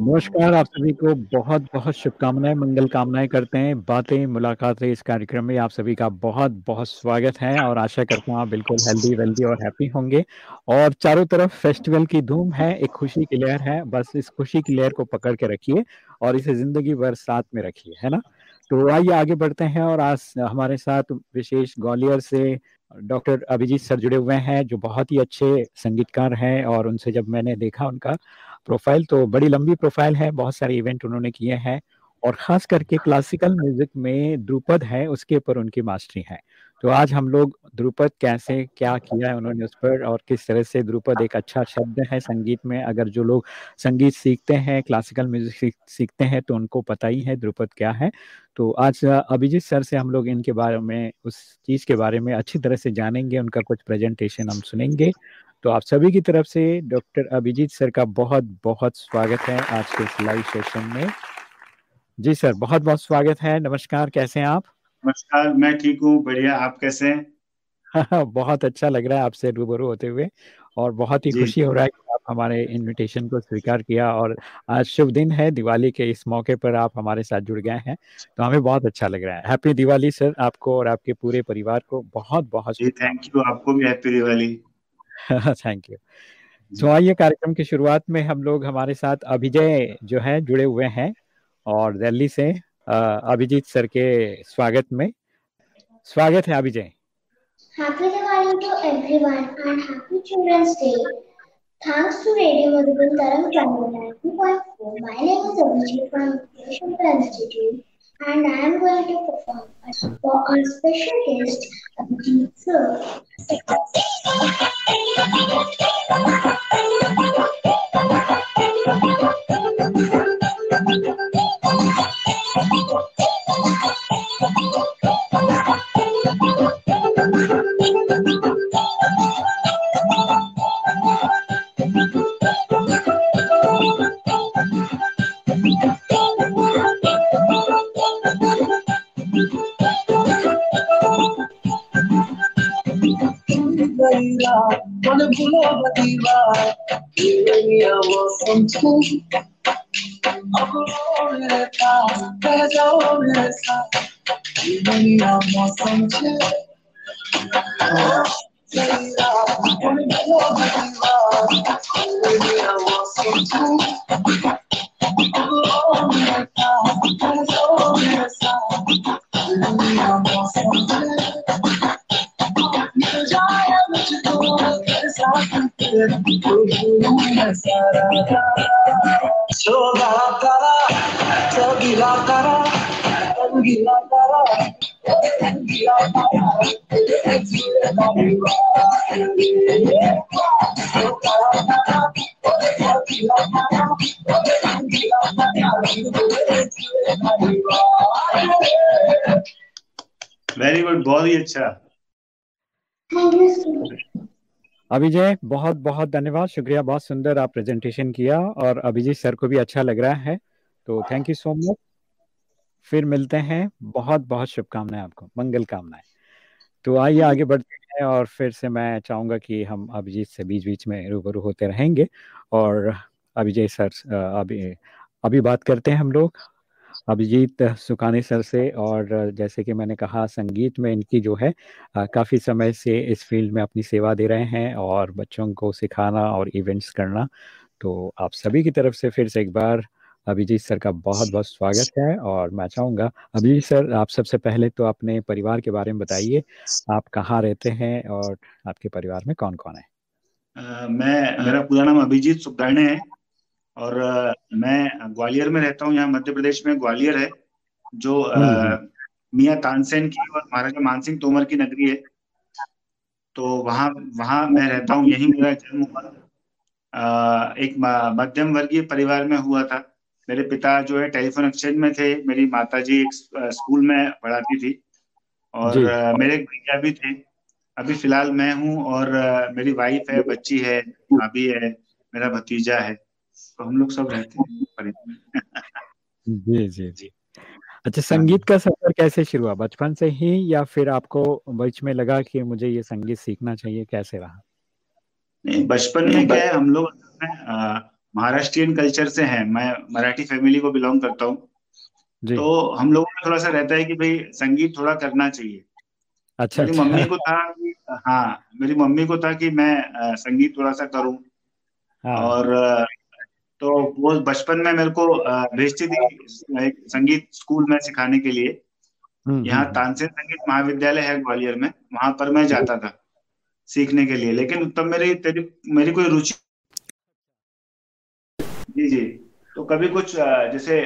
नमस्कार, आप सभी को बहुत बहुत शुभकामनाएँ, मंगल कामनाएँ करते हैं, बातें, मुलाकातें इस कार्यक्रम में आप सभी का बहुत बहुत स्वागत है और आशा करता हूँ आप बिल्कुल हेल्दी, वेल्दी और हैप्पी होंगे। और चारों तरफ़ फेस्टिवल की धूम है, एक खुशी की लहर है, बस इस खुशी की लहर को पकड़ के रखिए और इसे ज़िंदगी भर साथ में रखिए, है ना? तो आइए आगे बढ़ते हैं और आज हमारे साथ विशेष ग्वालियर से डॉक्टर अभिजीत सर जुड़े हुए हैं, जो बहुत ही अच्छे संगीतकार हैं और उनसे जब मैंने देखा उनका प्रोफ़ाइल तो बड़ी लंबी प्रोफ़ाइल है, बहुत सारे इवेंट उन्होंने किए हैं और खास करके क्लासिकल म्यूज़िक में द्रुपद है, उसके ऊपर उनकी मास्टरी है। तो आज हम लोग द्रुपद कैसे, क्या किया है उन्होंने उस पर और किस तरह से द्रुपद एक अच्छा शब्द है संगीत में, अगर जो लोग संगीत सीखते हैं, क्लासिकल म्यूज़िक सीखते हैं तो उनको पता ही है द्रुपद क्या है। तो आज अभिजीत सर से हम लोग इनके बारे में, उस चीज़ के बारे में अच्छी तरह से जानेंगे, उनका कुछ प्रेजेंटेशन हम सुनेंगे। तो आप सभी की तरफ़ से डॉक्टर अभिजीत सर का बहुत बहुत स्वागत है आज के इस लाइव सेशन में। जी सर बहुत बहुत स्वागत है। नमस्कार कैसे हैं आप? नमस्कार मैं ठीक हूँ। बढ़िया आप कैसे हैं? बहुत अच्छा लग रहा है आपसे रूबरू होते हुए और बहुत ही खुशी हो रहा है कि आप हमारे इनविटेशन को स्वीकार किया और आज शुभ दिन है। दिवाली के इस मौके पर आप हमारे साथ जुड़ गए हैं। तो हमें बहुत अच्छा लग रहा है। हैप्पी दिवाली सर आपको और आपके पूरे परिवार को। बहुत बहुत थैंक यू आपको भी हैप्पी दिवाली। थैंक यू तो आइए कार्यक्रम की शुरुआत में हम लोग हमारे साथ अभिजय जो है जुड़े हुए हैं और दिल्ली से अभिजीत सर के स्वागत में स्वागत है Abhijay Happy Diwali to everyone and Happy Children's Day. Thanks to Radio Madhuban Taram Channel 90.4. My name is Abhijit from Shankar Institute and I am going to perform for our special guest, Abhijit sir. ही अच्छा। अभिजय, बहुत बहुत धन्यवाद। शुक्रिया, बहुत सुंदर आप presentation किया और अभिजीत सर को भी अच्छा लग रहा है। तो थैंक यू सो मच फिर मिलते हैं। बहुत बहुत शुभकामनाएँ आपको। मंगल कामनाएँ। तो आइए, आगे बढ़ते हैं और फिर से मैं चाहूँगा कि हम अभिजीत से बीच बीच में रूबरू होते रहेंगे और अभिजय सर अभी अभी बात करते हैं हम लोग। अभिजीत सुखानी सर से और जैसे कि मैंने कहा संगीत में इनकी जो है काफ़ी समय से इस फ़ील्ड में अपनी सेवा दे रहे हैं और बच्चों को सिखाना और इवेंट्स करना। तो आप सभी की तरफ़ से फिर से एक बार अभिजीत सर का बहुत बहुत स्वागत है और मैं चाहूँगा अभिजीत सर आप सबसे पहले तो अपने परिवार के बारे में बताइए आप कहाँ रहते हैं और आपके परिवार में कौन कौन है? आ, मैं मेरा पूरा नाम अभिजीत सुखदाने है। और मैं ग्वालियर में रहता हूँ यहाँ मध्य प्रदेश में ग्वालियर है जो हम्म, हम्म। मियाँ तानसेन की और महाराजा मानसिंह तोमर की नगरी है। तो वहाँ वहाँ मैं रहता हूँ यही मेरा जन्म हुआ। एक मध्यम वर्गीय परिवार में हुआ था। मेरे पिता जो है टेलीफोन एक्सचेंज में थे मेरी माता जी एक स्कूल में पढ़ाती थी और मेरे भैया भी थे। अभी फ़िलहाल मैं हूँ और मेरी वाइफ है बच्ची है भाभी है मेरा भतीजा है। तो हम लोग सब रहते हैं जी जी जी। अच्छा संगीत का सफ़र कैसे शुरू हुआ? बचपन से ही या फिर आपको बीच में लगा कि मुझे ये संगीत सीखना चाहिए? कैसे रहा? नहीं बचपन में क्या है हम लोग महाराष्ट्रियन कल्चर से हैं। मैं मराठी फैमिली को बिलोंग करता हूँ। तो हम लोगों में थोड़ा सा रहता है कि भाई संगीत थोड़ा करना चाहिए। अच्छा मेरी अच्छा। मम्मी को था कि हाँ मेरी मम्मी को था कि मैं संगीत थोड़ा सा करूँ। हाँ। और तो वो बचपन में मेरे को भेजती थी एक संगीत स्कूल में सिखाने के लिए। हम्म यहाँ हम्म तानसेन संगीत महाविद्यालय है ग्वालियर में वहाँ पर मैं जाता था सीखने के लिए। लेकिन तब मेरी तेरी मेरी कोई रुचि जी जी। तो कभी कुछ जैसे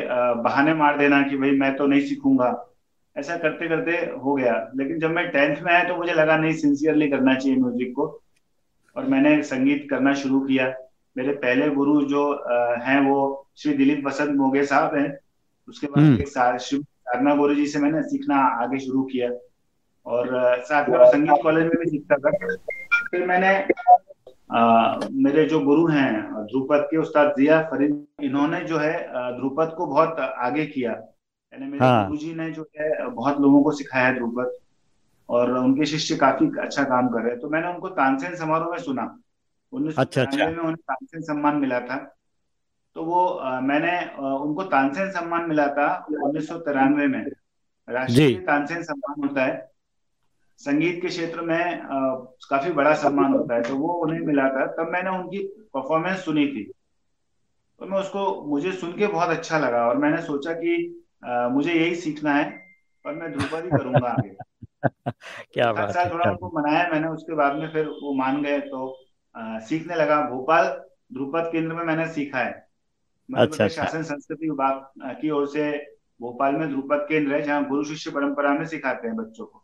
बहाने मार देना कि भाई मैं तो नहीं सीखूँगा ऐसा करते करते हो गया। लेकिन जब मैं टेंथ में आया तो मुझे लगा नहीं सिंसियरली करना चाहिए म्यूज़िक को। और मैंने संगीत करना शुरू किया। मेरे पहले गुरु जो हैं वो श्री दिलीप वसंत मोगे साहब हैं। उसके बाद हम्म। श्री साधना गुरु जी से मैंने सीखना आगे शुरू किया। और साथ में संगीत कॉलेज में भी सीखता था। फिर मैंने अ, मेरे जो गुरु हैं ध्रुपद के उस्ताद जिया फरीद इन्होंने जो है ध्रुपद को बहुत आगे किया। यानी मेरे हाँ। गुरु जी ने जो है बहुत लोगों को सिखाया ध्रुपद। और उनके शिष्य काफ़ी अच्छा काम कर रहे हैं। तो मैंने उनको तानसेन समारोह में सुना। उन्नीस सौ अच्छा अच्छा। में उन्हें तानसेन सम्मान मिला था। तो वो अ, मैंने अ, उनको तानसेन सम्मान मिला था उन्नीस सौ तिरानवे में। राष्ट्रीय तानसेन सम्मान होता है। संगीत के क्षेत्र में अ, काफ़ी बड़ा सम्मान होता है। तो वो उन्हें मिला था। तब मैंने उनकी परफॉर्मेंस सुनी थी। तो मैं उसको मुझे सुन के बहुत अच्छा लगा और मैंने सोचा कि अ, मुझे यही सीखना है और मैं ध्रुपद ही करूँगा आगे। क्या बात है थोड़ा उनको मनाया मैंने उसके बाद में फिर वो मान गए तो सीखने लगा। भोपाल ध्रुपद केंद्र में मैंने सीखा है। मध्य अच्छा प्रदेश अच्छा। शासन संस्कृति विभाग की ओर से भोपाल में ध्रुपद केंद्र है जहाँ गुरु शिष्य परंपरा में सिखाते हैं बच्चों को।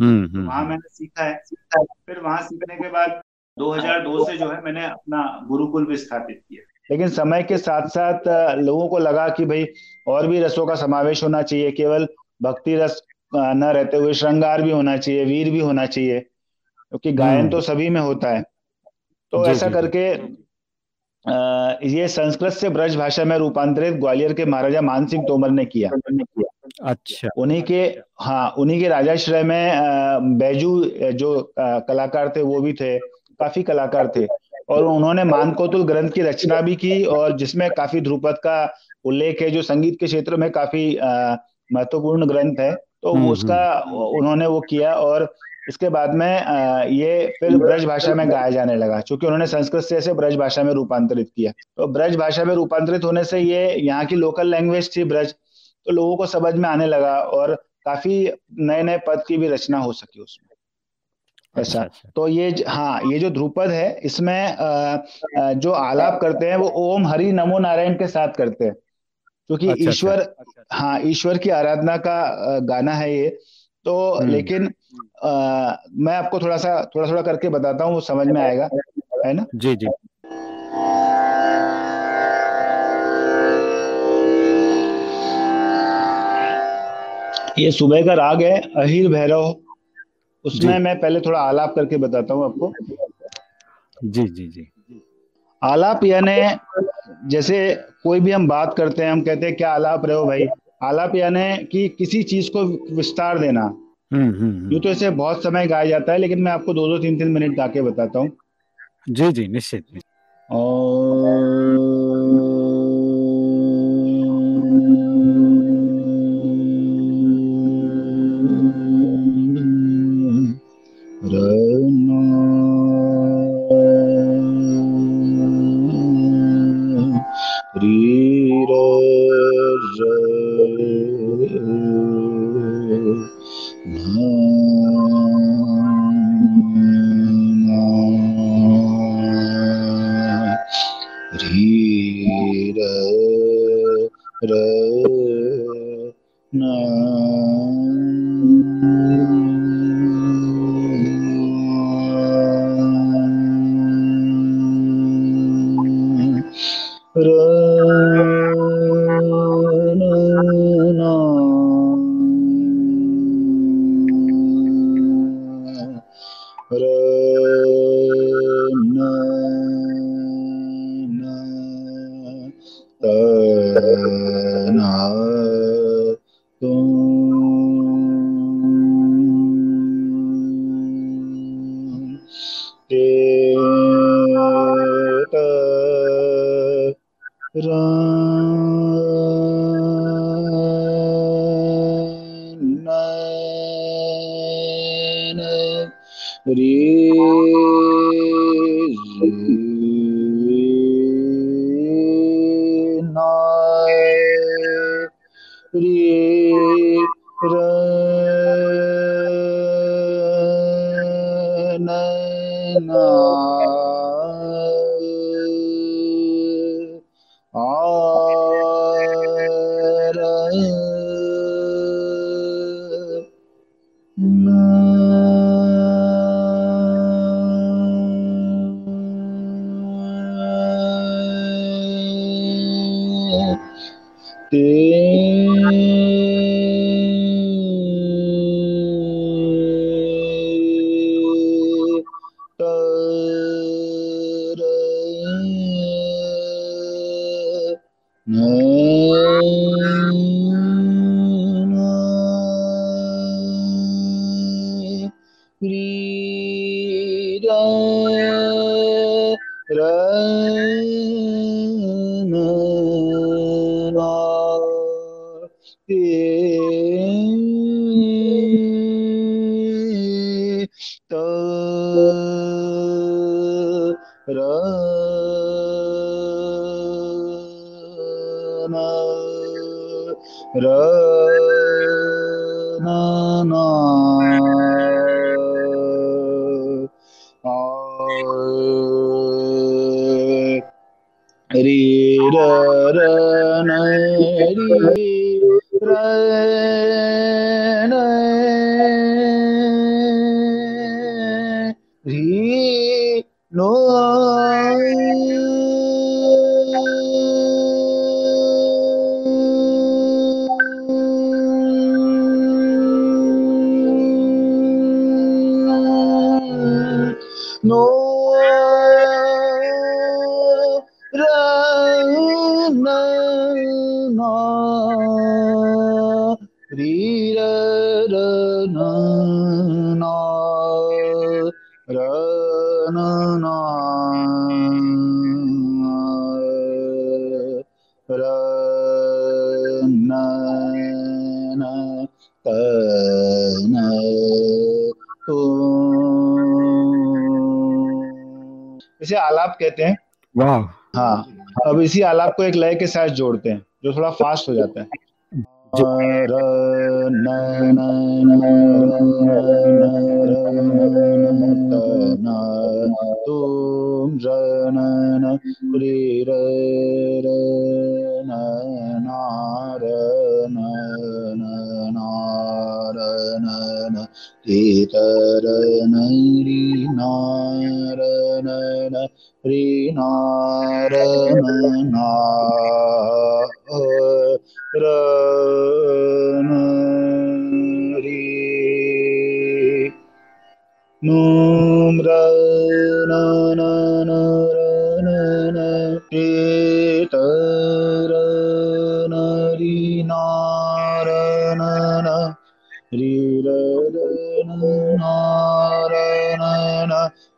हम्म तो हम्म वहाँ हम्म। मैंने सीखा है। सीखा है। फिर वहाँ सीखने के बाद 2002 से जो है मैंने अपना गुरुकुल भी स्थापित किया। लेकिन समय के साथ साथ लोगों को लगा कि भाई और भी रसों का समावेश होना चाहिए। केवल भक्ति रस न रहते हुए श्रृंगार भी होना चाहिए वीर भी होना चाहिए क्योंकि गायन तो सभी में होता है। तो ऐसा करके ये संस्कृत से ब्रज भाषा में रूपांतरित ग्वालियर के महाराजा मान सिंह तोमर ने किया। अच्छा। उन्हीं के हाँ उन्हीं के राजाश्रय में बैजू जो कलाकार थे वो भी थे काफ़ी कलाकार थे। और उन्होंने मानकोतुल ग्रंथ की रचना भी की और जिसमें काफ़ी ध्रुपद का उल्लेख है जो संगीत के क्षेत्र में काफ़ी महत्वपूर्ण ग्रंथ है तो हम्म उसका हम्म। उन्होंने वो किया और इसके बाद में ये फिर ब्रज भाषा में गाया जाने लगा क्योंकि उन्होंने संस्कृत से इसे ब्रज भाषा में रूपांतरित किया। तो ब्रज भाषा में रूपांतरित होने से ये यहाँ की लोकल लैंग्वेज थी ब्रज तो लोगों को समझ में आने लगा और काफ़ी नए नए पद की भी रचना हो सकी उसमें। ऐसा। अच्छा अच्छा। तो ये हाँ ये जो ध्रुपद है इसमें जो आलाप करते हैं वो ओम हरि नमो नारायण के साथ करते हैं। क्योंकि अच्छा ईश्वर हाँ ईश्वर की आराधना का गाना है ये। तो हम्म। लेकिन आ, मैं आपको थोड़ा सा थोड़ा थोड़ा करके बताता हूँ वो समझ में आएगा है ना? जी जी। ये सुबह का राग है अहिर भैरव। उसमें मैं पहले थोड़ा आलाप करके बताता हूँ आपको। जी जी जी। आलाप यानी जैसे कोई भी हम बात करते हैं हम कहते हैं क्या आलाप रहे हो भाई? आलाप यानी कि किसी चीज़ को विस्तार देना। यूँ तो ऐसे इसे बहुत समय गाया जाता है लेकिन मैं आपको दो दो तीन तीन मिनट गा के बताता हूँ जी जी निश्चित निश्चित। Ele Bye. आलाप कहते हैं हाँ अब इसी आलाप को एक लय के साथ जोड़ते हैं जो थोड़ा फास्ट हो जाता है न, न, न,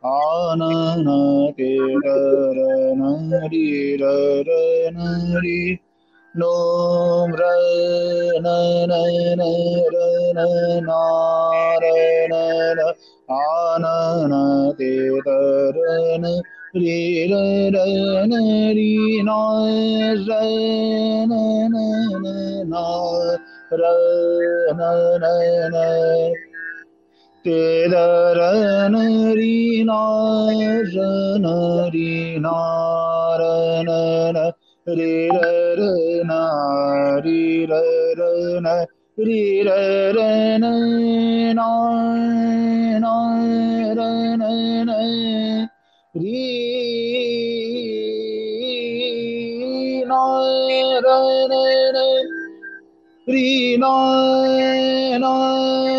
ஆன கேரி ரரி நோம் நாரண ஆன தேதரண ரே ரன ரீ Narana Narana tera nari nara nari nara re re re re re re re re re na na na re na na re na re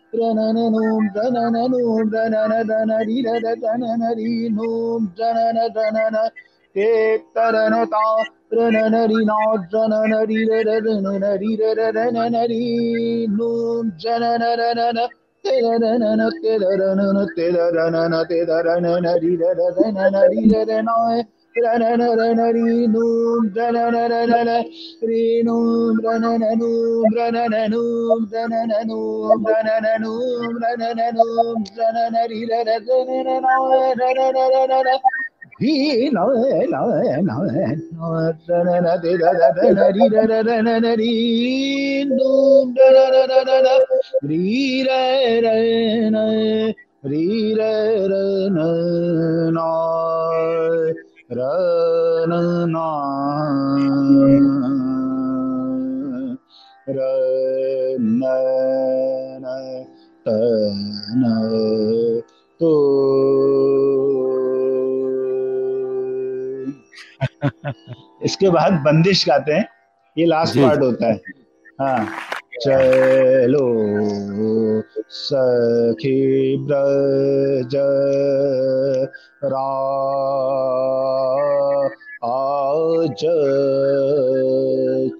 Rananum, Rananum, Rananadanarida, Rananarinum, Rananadanana, Taranata, Rananarina, Rananarida, Rananarida, Rananarinum, Rananadanana. Tera ரணநரீனூம் ரணநரநர ரீணூம் ரணநனூம் ரணநனூம் ரணநனூம் ரணநனூம் ரணநனூம் ரணநரிரரணநர ரீணூம் ரணநரநர ரீரரண ரீரரண रना तो। इसके बाद बंदिश गाते हैं। ये last part होता है। हाँ। चलो सखी ब्रज रा आज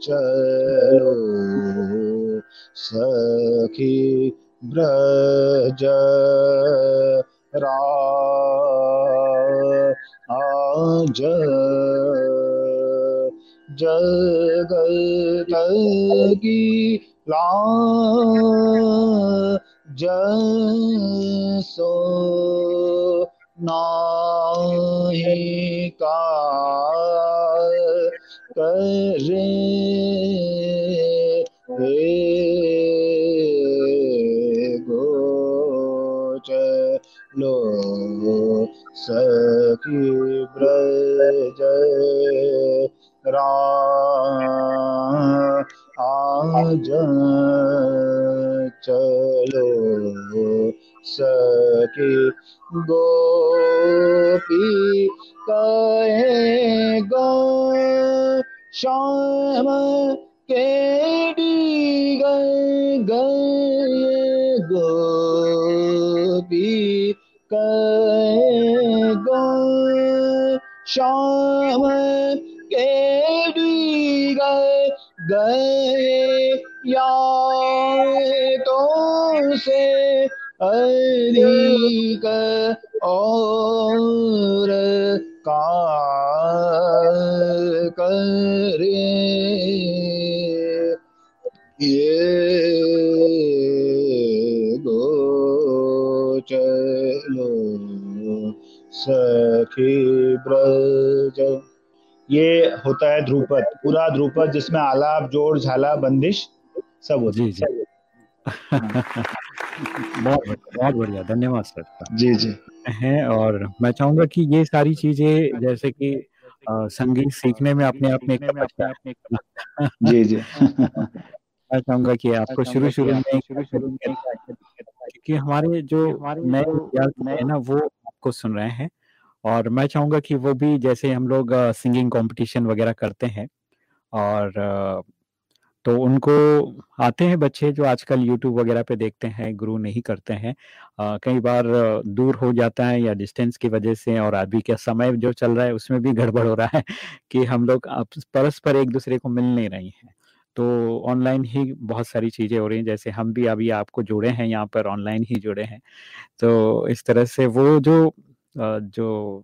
चलो सखी ब्रज रा आज जगत की la जसो नाही का करे सखी ब्रज राम। आज चलो सके गोपी कहेगा श्याम के गए गए गोपी कहेगा श्याम के गए गए तो से अधिक और का करे। ये गोचलो सखी ब्रज। ये होता है ध्रुपद, पूरा ध्रुपद जिसमें आलाप जोड़ झाला, बंदिश सब होता जी। बहुत बहुत बढ़िया धन्यवाद सर जी जी। है और मैं चाहूँगा कि ये सारी चीज़ें जैसे कि संगीत सीखने में अपने आप में जी जी। मैं चाहूँगा कि आपको शुरू शुरू में शुरू शुरू में क्योंकि हमारे जो नए विद्यार्थी है ना वो आपको सुन रहे हैं। और मैं चाहूँगा कि वो भी जैसे हम लोग सिंगिंग कंपटीशन वगैरह करते हैं और तो उनको आते हैं बच्चे जो आजकल यूट्यूब वगैरह पे देखते हैं गुरु नहीं करते हैं। आ, कई बार दूर हो जाता है या डिस्टेंस की वजह से और अभी का समय जो चल रहा है उसमें भी गड़बड़ हो रहा है कि हम लोग परस्पर एक दूसरे को मिल नहीं रही हैं। तो ऑनलाइन ही बहुत सारी चीज़ें हो रही हैं जैसे हम भी अभी आपको जुड़े हैं यहाँ पर ऑनलाइन ही जुड़े हैं। तो इस तरह से वो जो जो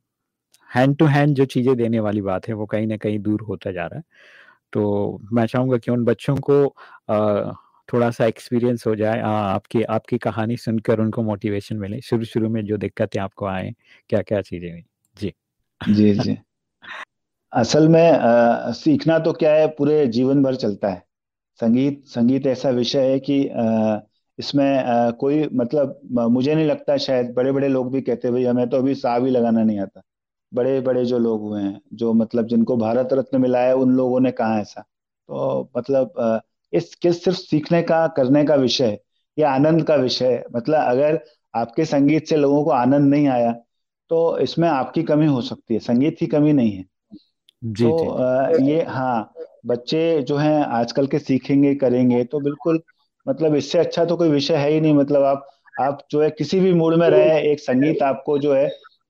हैंड टू हैंड जो चीज़ें देने वाली बात है वो कहीं ना कहीं दूर होता जा रहा है। तो मैं चाहूँगा कि उन बच्चों को थोड़ा सा एक्सपीरियंस हो जाए आ, आपकी आपकी कहानी सुनकर उनको मोटिवेशन मिले। शुरू शुरू में जो दिक्कतें आपको आए क्या क्या चीज़ें हुई? जी। जी जी। असल में आ, सीखना तो क्या है पूरे जीवन भर चलता है। संगीत संगीत ऐसा विषय है कि आ, इसमें आ, कोई मतलब मुझे नहीं लगता शायद बड़े बड़े लोग भी कहते भाई हमें तो अभी सा भी लगाना नहीं आता। बड़े बड़े जो लोग हुए हैं जो मतलब जिनको भारत रत्न मिला है उन लोगों ने कहा ऐसा तो मतलब इस किस सिर्फ़ सीखने का करने का विषय ये आनंद का विषय मतलब अगर आपके संगीत से लोगों को आनंद नहीं आया तो इसमें आपकी कमी हो सकती है संगीत की कमी नहीं है जी, तो जी. ये हाँ बच्चे जो हैं आजकल के सीखेंगे करेंगे तो बिल्कुल मतलब इससे अच्छा तो कोई विषय है ही नहीं मतलब आप आप जो है किसी भी मूड में रहे एक संगीत आपको जो है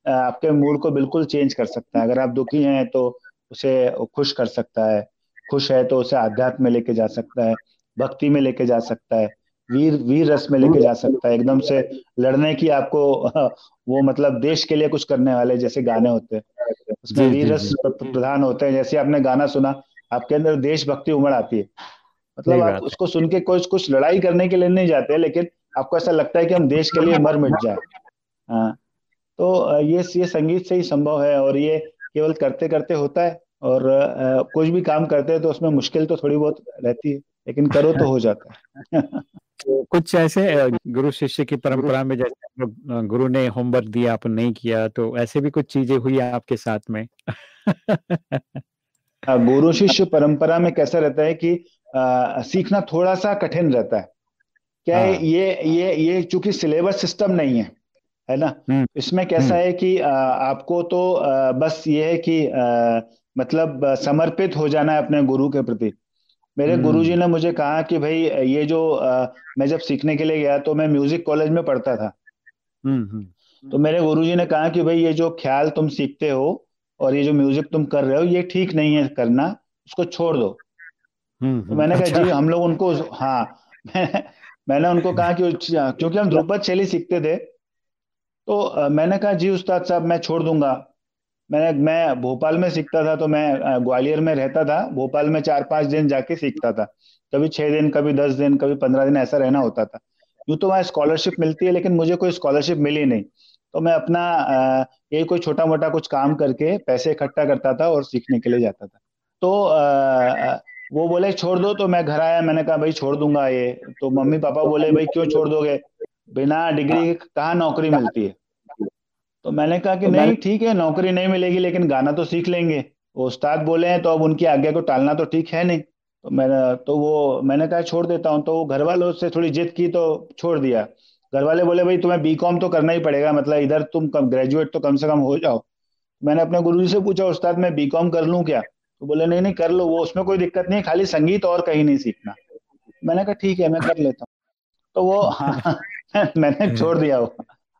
आपके मूड को बिल्कुल चेंज कर सकता है। अगर आप दुखी हैं तो उसे खुश कर सकता है। खुश है तो उसे आध्यात्म में लेके जा सकता है। भक्ति में लेके जा सकता है। वीर वीर रस में लेके जा सकता है। एकदम से लड़ने की आपको वो मतलब देश के लिए कुछ करने वाले जैसे गाने होते हैं। उसमें वीर रस प्रधान होते हैं। जैसे आपने गाना सुना आपके अंदर देशभक्ति उमड़ आती है। मतलब आप उसको सुन के कुछ कुछ लड़ाई करने के लिए नहीं जाते लेकिन आपको ऐसा लगता है कि हम देश के लिए मर मिट जाए। हाँ। तो ये ये संगीत से ही संभव है और ये केवल करते करते होता है और कुछ भी काम करते हैं तो उसमें मुश्किल तो थोड़ी बहुत रहती है लेकिन करो तो हो जाता है। तो कुछ ऐसे गुरु शिष्य की परंपरा में जैसे गुरु ने होमवर्क दिया आप नहीं किया तो ऐसे भी कुछ चीज़ें हुई आपके साथ में? गुरु शिष्य परंपरा में कैसा रहता है कि आ, सीखना थोड़ा सा कठिन रहता है। क्या हाँ। ये ये ये चूँकि सिलेबस सिस्टम नहीं है है ना हम्म। इसमें कैसा हम्म। है कि आ, आपको तो आ, बस ये है कि आ, मतलब समर्पित हो जाना है अपने गुरु के प्रति मेरे हम्म। गुरुजी ने मुझे कहा कि भाई ये जो मैं जब सीखने के लिए गया तो मैं म्यूज़िक कॉलेज में पढ़ता था तो मेरे गुरुजी ने कहा कि भाई ये जो ख्याल तुम सीखते हो और ये जो म्यूज़िक तुम कर रहे हो ये ठीक नहीं है करना उसको छोड़ दो तो मैंने कहा अच्छा। जी हम लोग उनको हाँ मैंने उनको कहा कि क्योंकि हम ध्रुपद शैली सीखते थे तो मैंने कहा, जी उस्ताद साहब, मैं छोड़ दूँगा। मैंने, मैं भोपाल में सीखता था तो मैं ग्वालियर में रहता था। भोपाल में चार पाँच दिन जाके सीखता था। कभी छह दिन, कभी दस दिन, कभी पंद्रह दिन ऐसा रहना होता था। यूँ तो वहाँ स्कॉलरशिप मिलती है, लेकिन मुझे कोई स्कॉलरशिप मिली नहीं। तो मैं अपना यही कोई छोटा मोटा कुछ काम करके पैसे इकट्ठा करता था और सीखने के लिए जाता था। तो वो बोले, छोड़ दो। तो मैं घर आया, मैंने कहा, भाई, छोड़ दूँगा ये। तो मम्मी पापा बोले, भाई, क्यों छोड़ दोगे? बिना डिग्री कहाँ नौकरी मिलती है? तो मैंने कहा कि तो नहीं ठीक है नौकरी नहीं मिलेगी लेकिन गाना तो सीख लेंगे। वो उस्ताद बोले हैं तो अब उनकी आज्ञा को टालना तो ठीक है नहीं। तो मैंने तो वो मैंने कहा छोड़ देता हूँ। तो वो घर वालों से थोड़ी जिद की तो छोड़ दिया। घर वाले बोले भाई तुम्हें बी कॉम तो करना ही पड़ेगा मतलब इधर तुम कम ग्रेजुएट तो कम से कम हो जाओ। मैंने अपने गुरु से पूछा उस्ताद मैं बी कॉम कर लूँ क्या? तो बोले नहीं नहीं कर लो वो उसमें कोई दिक्कत नहीं खाली संगीत और कहीं नहीं सीखना। मैंने कहा ठीक है मैं कर लेता हूँ। तो वो हाँ मैंने हम्म। छोड़ दिया वो।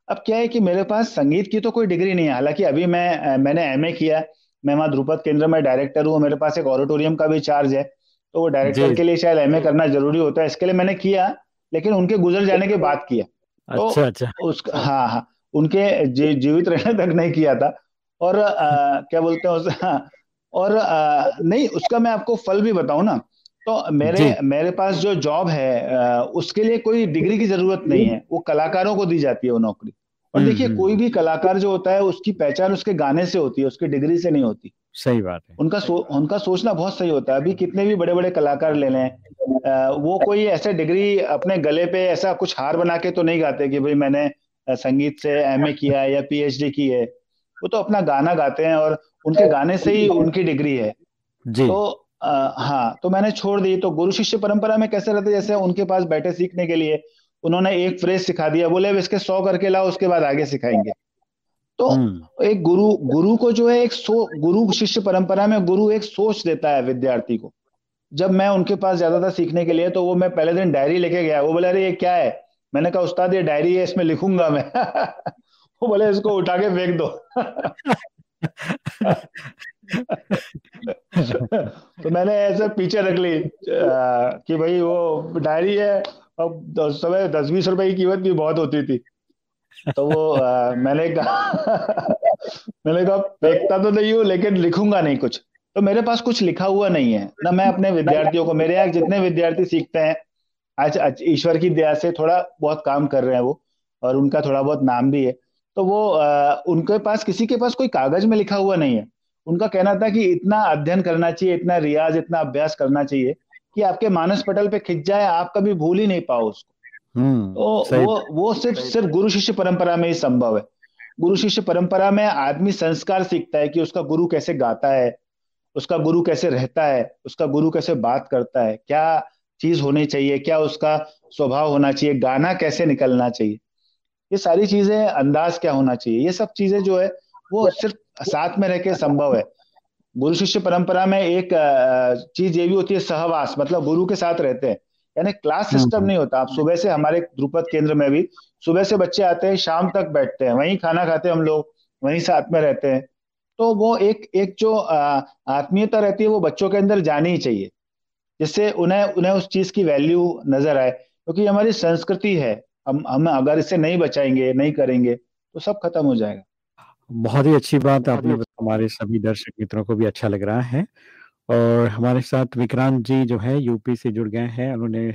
अब क्या है कि मेरे पास संगीत की तो कोई डिग्री नहीं है। हालाँकि अभी मैं मैंने एमए किया मैं वहाँ ध्रुपद केंद्र में डायरेक्टर हूँ। मेरे पास एक ऑडिटोरियम का भी चार्ज है। तो वो डायरेक्टर के लिए शायद एमए करना ज़रूरी होता है। इसके लिए मैंने किया लेकिन उनके गुजर जाने के बाद किया। तो अच्छा अच्छा। उसका हाँ हाँ। उनके जीवित रहने तक नहीं किया था। और आ, क्या बोलते हैं उस हाँ, और आ, नहीं उसका मैं आपको फल भी बताऊँ ना। तो मेरे मेरे पास जो जॉब है उसके लिए कोई डिग्री की ज़रूरत नहीं है। वो कलाकारों को दी जाती है वो नौकरी। और हम्म, देखिए हम्म। कोई भी कलाकार जो होता है उसकी पहचान उसके गाने से होती है उसकी डिग्री से नहीं होती। सही बात है। उनका सो, उनका सोचना बहुत सही होता है। अभी कितने भी बड़े बड़े कलाकार ले लें वो कोई ऐसे डिग्री अपने गले पे ऐसा कुछ हार बना के तो नहीं गाते कि भाई मैंने संगीत से एमए किया है या पीएचडी की है। वो तो अपना गाना गाते हैं और उनके गाने से ही उनकी डिग्री है। जी। तो हाँ तो मैंने छोड़ दी। तो गुरु शिष्य परंपरा में कैसे रहते? जैसे उनके पास बैठे सीखने के लिए उन्होंने एक फ्रेज सिखा दिया बोले अब इसके सौ करके लाओ उसके बाद आगे सिखाएँगे। तो हम्म। एक गुरु गुरु को जो है एक सो गुरु शिष्य परंपरा में गुरु एक सोच देता है विद्यार्थी को। जब मैं उनके पास जाता था सीखने के लिए तो वो मैं पहले दिन डायरी लेके गया। वो बोले अरे ये क्या है? मैंने कहा उस्ताद ये डायरी है इसमें लिखूँगा मैं। वो बोले इसको उठा के फेंक दो। तो मैंने ऐसे पीछे रख ली कि भाई वो डायरी है अब समय दस बीस रुपए की कीमत भी बहुत होती थी। तो वो आ, मैंने कहा मैंने कहा फेंकता तो नहीं हूँ लेकिन लिखूँगा नहीं कुछ। तो मेरे पास कुछ लिखा हुआ नहीं है। ना मैं अपने विद्यार्थियों को मेरे यहाँ जितने विद्यार्थी सीखते हैं आज ईश्वर की दया से थोड़ा बहुत काम कर रहे हैं वो और उनका थोड़ा बहुत नाम भी है। तो वो आ, उनके पास किसी के पास कोई कागज़ में लिखा हुआ नहीं है। उनका कहना था कि इतना अध्ययन करना चाहिए इतना रियाज इतना अभ्यास करना चाहिए कि आपके मानस पटल पे खिंच जाए आप कभी भूल ही नहीं पाओ उसको। हम्म, तो वो वो सिर्फ़ सिर्फ़ गुरु शिष्य परंपरा में ही संभव है। गुरु शिष्य परंपरा में आदमी संस्कार सीखता है कि उसका गुरु कैसे गाता है उसका गुरु कैसे रहता है उसका गुरु कैसे बात करता है क्या चीज़ होनी चाहिए क्या उसका स्वभाव होना चाहिए गाना कैसे निकलना चाहिए। ये सारी चीज़ें अंदाज क्या होना चाहिए? ये सब चीज़ें जो है वो सिर्फ़ साथ में रह के संभव है। गुरु शिष्य परंपरा में एक चीज़ ये भी होती है सहवास मतलब गुरु के साथ रहते हैं। यानी क्लास सिस्टम नहीं होता। आप सुबह से हमारे द्रुपद केंद्र में भी सुबह से बच्चे आते हैं शाम तक बैठते हैं। वहीं खाना खाते हैं हम लोग वहीं साथ में रहते हैं। तो वो एक एक जो आत्मीयता रहती है वो बच्चों के अंदर जानी ही चाहिए। जिससे उन्हें उन्हें उस चीज़ की वैल्यू नज़र आए। क्योंकि हमारी संस्कृति है। हम हम अगर इसे नहीं बचाएँगे नहीं करेंगे तो सब खत्म हो जाएगा। बहुत ही अच्छी बात आपने हमारे सभी दर्शक मित्रों को भी अच्छा लग रहा है और हमारे साथ विक्रांत जी जो है यूपी से जुड़ गए हैं उन्होंने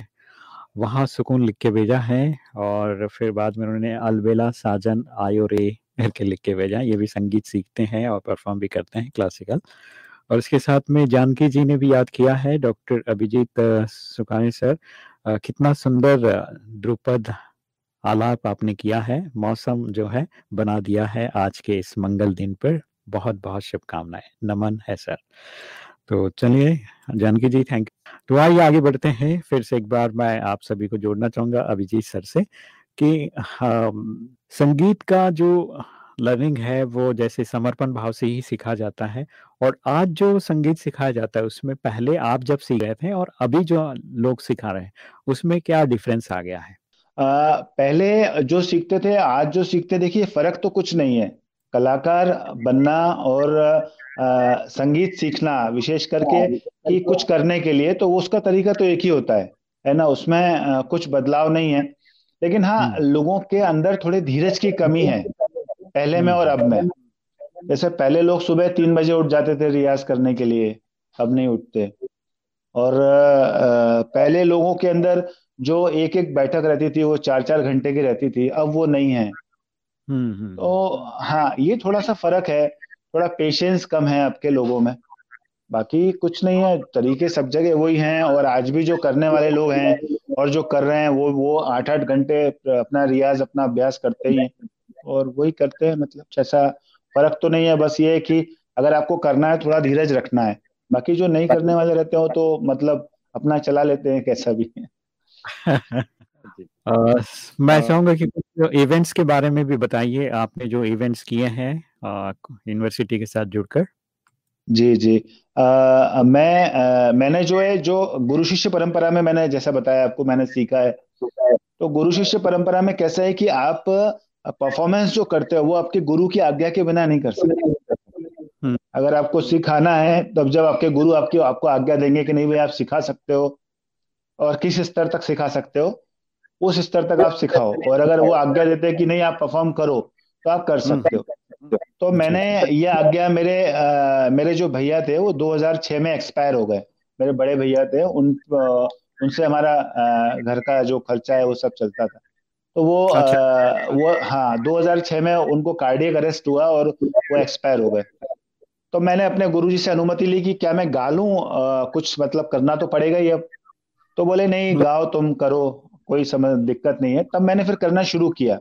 वहाँ सुकून लिख के भेजा है और फिर बाद में उन्होंने अलबेला साजन आयो रे करके लिख के भेजा ये भी संगीत सीखते हैं और परफॉर्म भी करते हैं क्लासिकल और इसके साथ में जानकी जी ने भी याद किया है डॉक्टर अभिजीत सुकानी सर। कितना सुंदर ध्रुपद आलाप आपने किया है, मौसम जो है बना दिया है आज के इस मंगल दिन पर। बहुत बहुत शुभकामनाएँ। नमन है, सर। तो चलिए, जानकी जी, थैंक यू तो आइए, आगे बढ़ते हैं। फिर से एक बार मैं आप सभी को जोड़ना चाहूँगा, अभिजीत सर से, कि संगीत का जो लर्निंग है, वो जैसे समर्पण भाव से ही सीखा जाता है और आज जो संगीत सिखाया जाता है, उसमें पहले आप जब सीख रहे थे और अभी जो लोग सिखा रहे हैं, उसमें क्या डिफरेंस आ गया है? आ, पहले जो सीखते थे आज जो सीखते देखिए फ़र्क तो कुछ नहीं है। कलाकार बनना और आ, संगीत सीखना विशेष करके कि कुछ करने के लिए तो उसका तरीका तो एक ही होता है है ना? उसमें आ, कुछ बदलाव नहीं है। लेकिन हाँ हम्म। लोगों के अंदर थोड़े धीरज की कमी है पहले में और अब में। जैसे पहले लोग सुबह तीन बजे उठ जाते थे रियाज करने के लिए अब नहीं उठते। और पहले लोगों के अंदर जो एक एक बैठक रहती थी वो चार चार घंटे की रहती थी अब वो नहीं है। हम्म, हम्म, तो हाँ ये थोड़ा सा फ़र्क है थोड़ा पेशेंस कम है आपके लोगों में। बाकी कुछ नहीं है तरीके सब जगह वही हैं और आज भी जो करने वाले लोग हैं और जो कर रहे हैं वो वो आठ आठ घंटे अपना रियाज अपना अभ्यास करते ही हैं और वही करते हैं मतलब जैसा फ़र्क तो नहीं है बस ये है कि अगर आपको करना है थोड़ा धीरज रखना है। बाकी जो नहीं करने वाले रहते हो तो मतलब अपना चला लेते हैं कैसा भी है। मैं चाहूँगा कि कुछ इवेंट्स के बारे में भी बताइए आपने जो इवेंट्स किए हैं यूनिवर्सिटी के साथ जुड़कर। जी जी। आ, मैं आ, मैंने जो है जो गुरु शिष्य परंपरा में मैंने जैसा बताया आपको मैंने सीखा है तो गुरु शिष्य परंपरा में कैसा है कि आप परफॉर्मेंस जो करते हो वो आपके गुरु की आज्ञा के बिना नहीं कर सकते। हम्म। अगर आपको सिखाना है तब जब आपके गुरु आपकी आपको आज्ञा देंगे कि नहीं भाई आप सिखा सकते हो। और किस स्तर तक सिखा सकते हो उस स्तर तक आप सिखाओ। और अगर वो आज्ञा देते हैं कि नहीं आप परफॉर्म करो तो आप कर सकते हो। तो मैंने ये आज्ञा मेरे आ, मेरे जो भैया थे वो 2006 में एक्सपायर हो गए। मेरे बड़े भैया थे उन उनसे हमारा घर का जो खर्चा है वो सब चलता था। तो वो अच्छा। आ, वो हाँ 2006 में उनको कार्डियक अरेस्ट हुआ और वो एक्सपायर हो गए। तो मैंने अपने गुरुजी से अनुमति ली कि क्या मैं गा लूँ? कुछ मतलब करना तो पड़ेगा ही अब। तो बोले नहीं गाओ तुम करो कोई समझ दिक्कत नहीं है। तब मैंने फिर करना शुरू किया।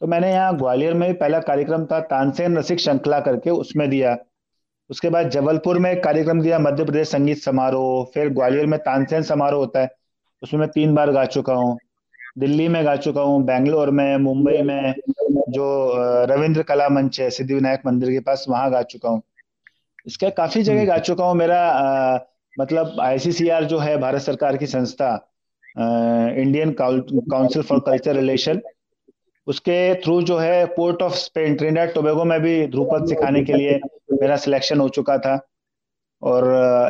तो मैंने यहाँ ग्वालियर में पहला कार्यक्रम था तानसेन रसिक श्रृंखला करके उसमें दिया। उसके बाद जबलपुर में एक कार्यक्रम दिया मध्य प्रदेश संगीत समारोह। फिर ग्वालियर में तानसेन समारोह होता है उसमें मैं तीन बार गा चुका हूँ। दिल्ली में गा चुका हूँ बैंगलोर में मुंबई में जो रविंद्र कला मंच है सिद्धि विनायक मंदिर के पास वहाँ गा चुका हूँ। इसके काफ़ी जगह गा चुका हूँ। मेरा मतलब आईसीसीआर जो है, भारत सरकार की संस्था Indian council for culture relation उसके थ्रू जो है port of Spain Trinidad Tobago में भी ध्रुपद सिखाने के लिए मेरा सिलेक्शन हो चुका था। और,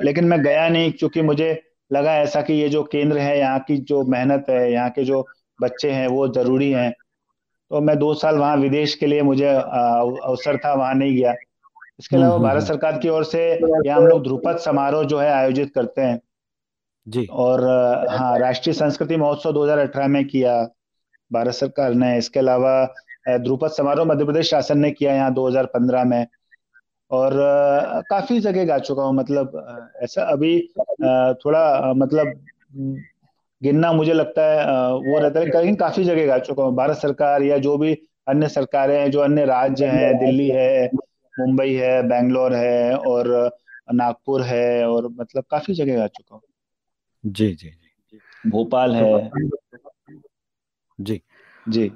लेकिन मैं गया नहीं, क्योंकि मुझे लगा ऐसा कि ये जो केंद्र है, यहाँ की जो मेहनत है, यहाँ के जो बच्चे हैं, वो ज़रूरी हैं। तो मैं दो साल वहाँ विदेश के लिए मुझे अवसर था, वहाँ नहीं गया। इसके अलावा हम्म, हम्म, भारत हम्म। सरकार की ओर से यहाँ हम लोग ध्रुपद समारोह जो है आयोजित करते हैं। जी। और हाँ राष्ट्रीय संस्कृति महोत्सव 2018 में किया भारत सरकार ने। इसके अलावा ध्रुपद समारोह मध्य प्रदेश शासन ने किया यहाँ 2015 में। और काफ़ी जगह गा चुका हूँ मतलब ऐसा अभी थोड़ा मतलब गिनना मुझे लगता है वो रहता है कहीं काफ़ी जगह गा चुका हूँ। भारत सरकार या जो भी अन्य सरकारें हैं जो अन्य राज्य हैं दिल्ली है मुंबई है बेंगलोर है और नागपुर है और मतलब काफ़ी जगह गा चुका हूँ। जी जी जी। भोपाल है। जी। जी।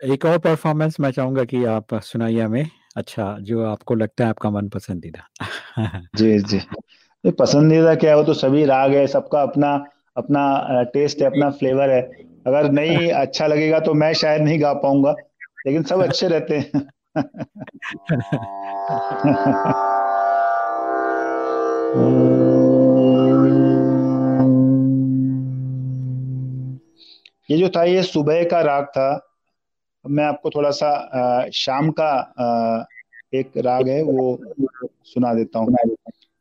एक और परफॉर्मेंस मैं चाहूँगा कि आप सुनाइए हमें। अच्छा जो आपको लगता है आपका मन पसंदीदा जी। जी पसंदीदा क्या हो? तो सभी राग है सबका अपना अपना टेस्ट है अपना फ्लेवर है। अगर नहीं अच्छा लगेगा तो मैं शायद नहीं गा पाऊँगा लेकिन सब अच्छे रहते हैं। ये जो था ये सुबह का राग था। मैं आपको थोड़ा सा शाम का एक राग है वो सुना देता हूँ।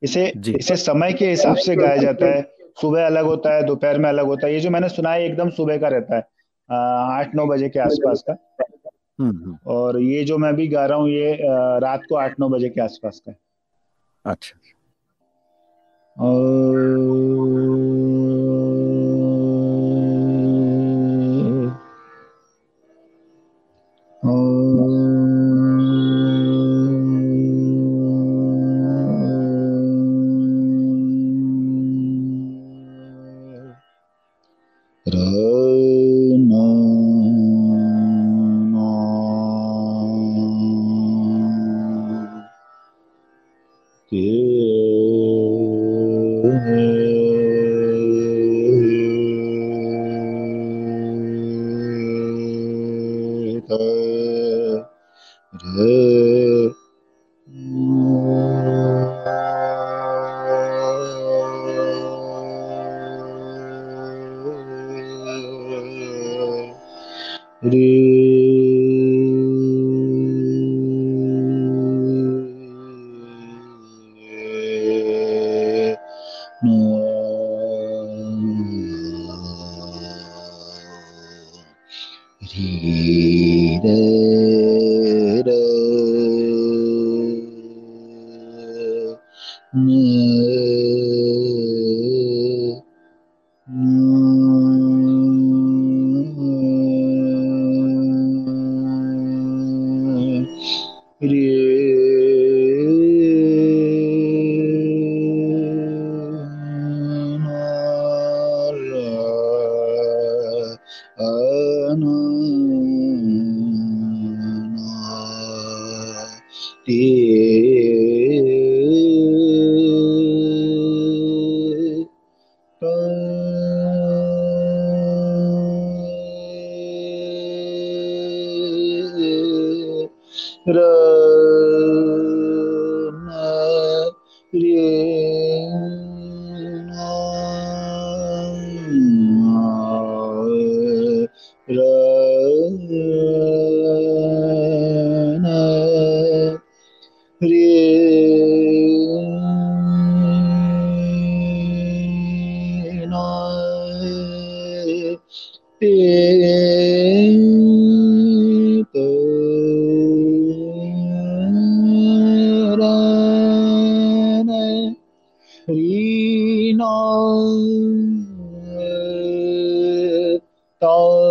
इसे इसे समय के हिसाब से गाया जाता है। सुबह अलग होता है दोपहर में अलग होता है। ये जो मैंने सुना है एकदम सुबह का रहता है आठ नौ बजे के आसपास का। और ये जो मैं भी गा रहा हूँ ये रात को आठ नौ बजे के आसपास का अच्छा। और Hare 到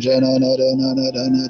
Janana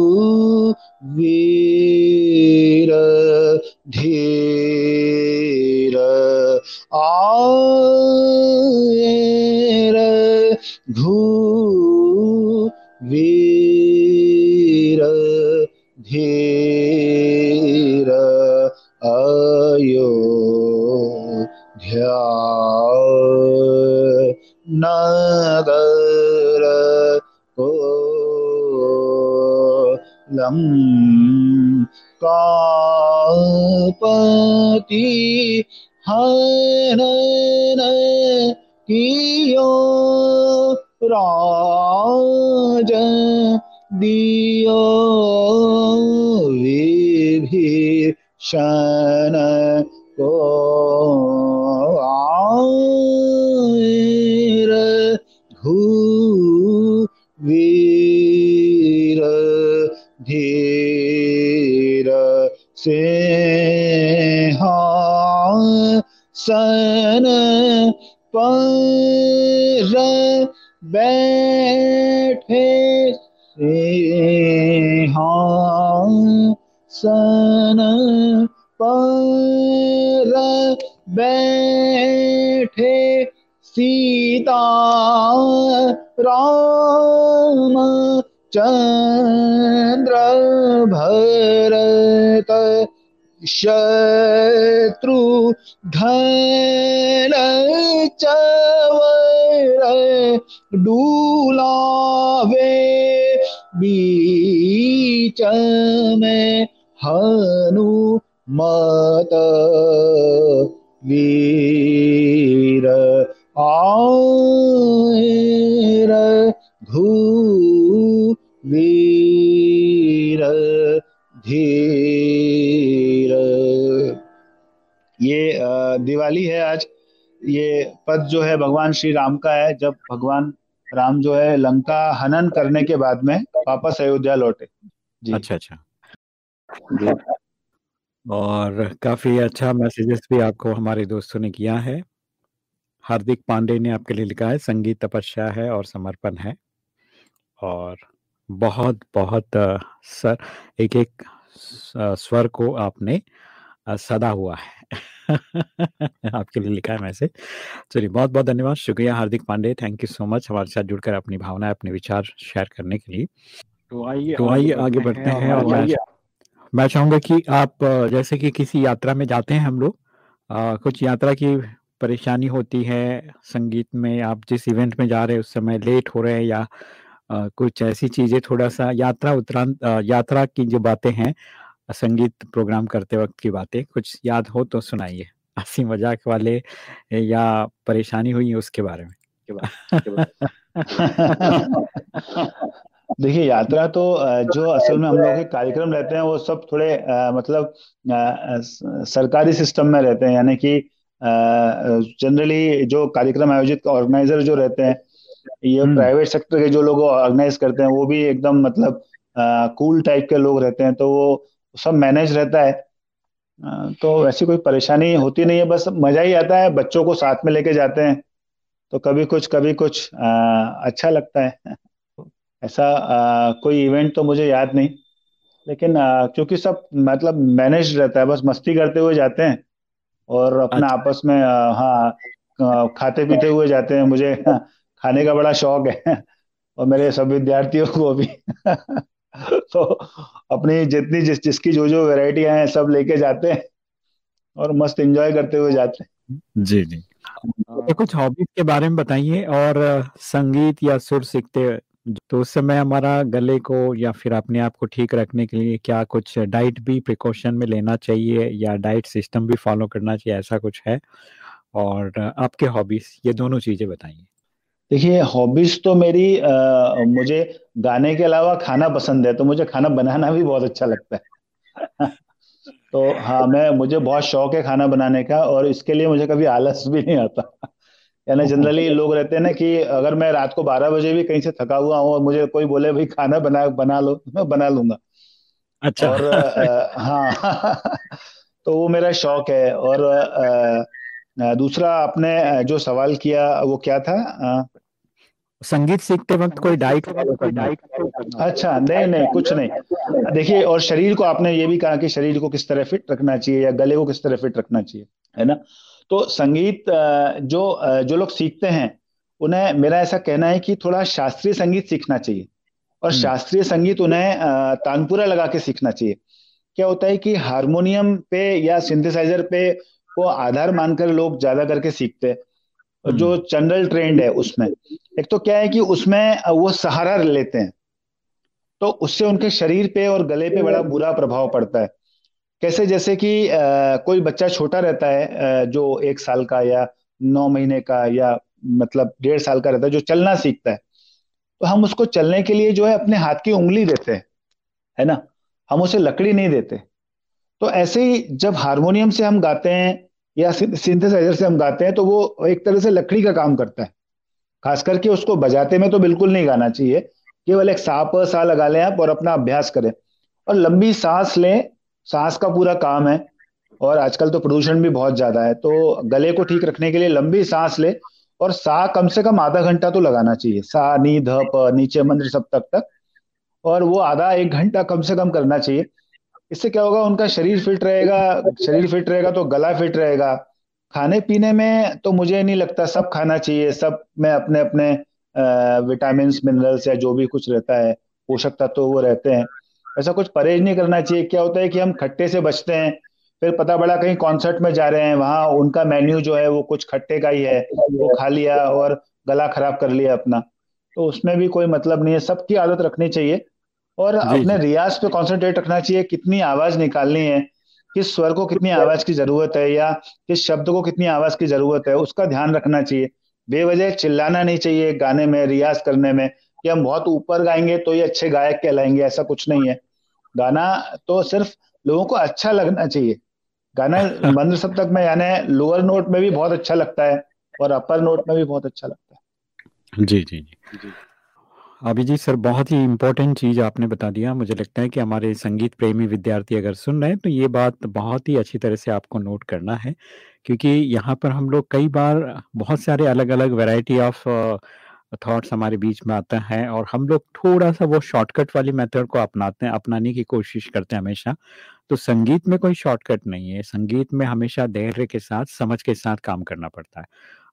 चंद्र भरत शत्रु धन चवर डूलावे बीच में हनु मत वी ये पद जो है भगवान श्री राम का है, जब भगवान राम जो है लंका हनन करने के बाद में वापस अयोध्या लौटे। जी। अच्छा अच्छा। जी और काफ़ी अच्छा मैसेजेस भी आपको हमारे दोस्तों ने किया है। हार्दिक पांडे ने आपके लिए लिखा है, संगीत तपस्या है और समर्पण है। और बहुत बहुत सर एक एक स्वर को आपने सदा हुआ है। आपके लिए लिखा है मैसेज। चलिए बहुत बहुत धन्यवाद। शुक्रिया Hardik Pandey. Thank you so much हमारे साथ जुड़कर अपनी भावनाएँ अपने विचार शेयर करने के लिए। तो आइए तो आइए आगे बढ़ते हैं और मैं मैं चाहूँगा कि आप जैसे कि किसी यात्रा में जाते हैं हम लोग कुछ यात्रा की परेशानी होती है संगीत में आप जिस इवेंट में जा रहे हैं उस समय लेट हो रहे हैं या आ, कुछ ऐसी चीज़ें थोड़ा सा यात्रा उत्तरांत यात्रा की जो बातें हैं संगीत प्रोग्राम करते वक्त की बातें कुछ याद हो तो सुनाइए। हँसी मज़ाक वाले या परेशानी हुई उसके बारे में? देखिए यात्रा तो जो असल में हम लोग के कार्यक्रम रहते हैं वो सब थोड़े मतलब सरकारी सिस्टम में रहते हैं। यानी कि जनरली जो कार्यक्रम आयोजित ऑर्गेनाइजर जो रहते हैं ये प्राइवेट हम्म। सेक्टर के जो लोग ऑर्गेनाइज करते हैं वो भी एकदम मतलब कूल टाइप के लोग रहते हैं तो वो सब मैनेज रहता है। तो ऐसी कोई परेशानी होती नहीं है बस मज़ा ही आता है बच्चों को साथ में लेके जाते हैं। तो कभी कुछ कभी कुछ आ, अच्छा लगता है। ऐसा आ, कोई इवेंट तो मुझे याद नहीं। लेकिन क्योंकि सब मतलब मैनेज रहता है बस मस्ती करते हुए जाते हैं और अपना अच्छा। आपस में हाँ खाते पीते हुए जाते हैं। मुझे खाने का बड़ा शौक है और मेरे सब विद्यार्थियों को भी। तो अपनी जितनी जिस जिसकी जो जो वेराइटियाँ हैं सब लेके जाते हैं और मस्त एंजॉय करते हुए जाते हैं। जी जी। तो कुछ हॉबीज के बारे में बताइए और संगीत या सुर सीखते तो उस समय हमारा गले को या फिर अपने आप को ठीक रखने के लिए क्या कुछ डाइट भी प्रिकॉशन में लेना चाहिए या डाइट सिस्टम भी फॉलो करना चाहिए ऐसा कुछ है? और आपके हॉबीज ये दोनों चीज़ें बताइए। देखिए हॉबीज तो मेरी आ, मुझे गाने के अलावा खाना पसंद है तो मुझे खाना बनाना भी बहुत अच्छा लगता है। तो हाँ मैं मुझे बहुत शौक है खाना बनाने का और इसके लिए मुझे कभी आलस भी नहीं आता। यानी जनरली लोग रहते हैं ना कि अगर मैं रात को बारह बजे भी कहीं से थका हुआ हूँ और मुझे कोई बोले भाई खाना बना बना लो मैं बना लूँगा। अच्छा। और आ, हाँ तो वो मेरा शौक है। और आ, दूसरा आपने जो सवाल किया वो क्या था? संगीत सीखते वक्त कोई डाइट डाइट अच्छा नहीं नहीं कुछ नहीं। देखिए और शरीर को आपने ये भी कहा कि शरीर को किस तरह फिट रखना चाहिए या गले को किस तरह फिट रखना चाहिए है ना? तो संगीत जो जो लोग सीखते हैं उन्हें मेरा ऐसा कहना है कि थोड़ा शास्त्रीय संगीत सीखना चाहिए। और हम्म। शास्त्रीय संगीत उन्हें तानपुरा लगा के सीखना चाहिए। क्या होता है कि हारमोनियम पे या सिंथेसाइजर पे वो आधार मानकर लोग ज़्यादा करके सीखते हैं। जो जनरल हम्म। ट्रेंड है उसमें। एक तो क्या है कि उसमें वो सहारा लेते हैं। तो उससे उनके शरीर पे और गले पे बड़ा बुरा प्रभाव पड़ता है। कैसे? जैसे कि आ, कोई बच्चा छोटा रहता है आ, जो एक साल का या नौ महीने का या मतलब डेढ़ साल का रहता है जो चलना सीखता है। तो हम उसको चलने के लिए जो है अपने हाथ की उंगली देते हैं है ना? हम उसे लकड़ी नहीं देते। तो ऐसे ही जब हारमोनियम से हम गाते हैं या सिंथेसाइजर से हम गाते हैं तो वो एक तरह से लकड़ी का काम करता है। खास करके उसको बजाते में तो बिल्कुल नहीं गाना चाहिए। केवल एक सा प सा लगा लें आप और अपना अभ्यास करें। और लंबी सांस लें, सांस का पूरा काम है। और आजकल तो प्रदूषण भी बहुत ज़्यादा है तो गले को ठीक रखने के लिए लंबी सांस ले और सा कम से कम आधा घंटा तो लगाना चाहिए। सा, नी, ध, प, नीचे मंत्र सब तक तक। और वो आधा एक घंटा कम से कम करना चाहिए। इससे क्या होगा? उनका शरीर फिट रहेगा, शरीर फिट रहेगा तो गला फिट रहेगा। खाने पीने में तो मुझे नहीं लगता सब खाना चाहिए सब में अपने अपने विटामिन मिनरल्स या जो भी कुछ रहता है पोषक तत्व तो वो रहते हैं। ऐसा कुछ परहेज नहीं करना चाहिए। क्या होता है कि हम खट्टे से बचते हैं फिर पता पड़ा कहीं कॉन्सर्ट में जा रहे हैं वहाँ उनका मेन्यू जो है वो कुछ खट्टे का ही है वो खा लिया और गला खराब कर लिया अपना। तो उसमें भी कोई मतलब नहीं है। सबकी आदत रखनी चाहिए और अपने रियाज पे कॉन्सेंट्रेट रखना चाहिए। कितनी आवाज़ निकालनी है किस स्वर को कितनी आवाज़ की ज़रूरत है या किस शब्द को कितनी आवाज़ की ज़रूरत है उसका ध्यान रखना चाहिए। बेवजह चिल्लाना नहीं चाहिए गाने में रियाज करने में कि हम बहुत ऊपर गाएँगे तो ये अच्छे गायक कहलाएँगे ऐसा कुछ नहीं है। गाना तो सिर्फ़ लोगों को अच्छा लगना चाहिए। गाना मंद्र सप्तक में यानी लोअर नोट में भी बहुत अच्छा लगता है और अपर नोट में भी बहुत अच्छा लगता है। जी जी जी, जी। अभिजीत सर, बहुत ही इम्पोर्टेंट चीज़ आपने बता दिया। मुझे लगता है कि हमारे संगीत प्रेमी विद्यार्थी अगर सुन रहे हैं तो ये बात बहुत ही अच्छी तरह से आपको नोट करना है। क्योंकि यहाँ पर हम लोग कई बार बहुत सारे अलग अलग वैरायटी ऑफ़ थॉट्स हमारे बीच में आता है और हम लोग थोड़ा सा वो शॉर्टकट वाली मेथड को अपनाते हैं, अपनाने की कोशिश करते हैं हमेशा। तो संगीत में कोई शॉर्टकट नहीं है। संगीत में हमेशा धैर्य के साथ, समझ के साथ काम करना पड़ता है।